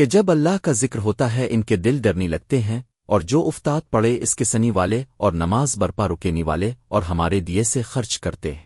کہ جب اللہ کا ذکر ہوتا ہے، ان کے دل ڈرنی لگتے ہیں، اور جو افتاد پڑے اس کے سنی والے اور نماز برپا رکینی والے اور ہمارے دیے سے خرچ کرتے ہیں۔